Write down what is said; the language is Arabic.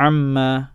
عما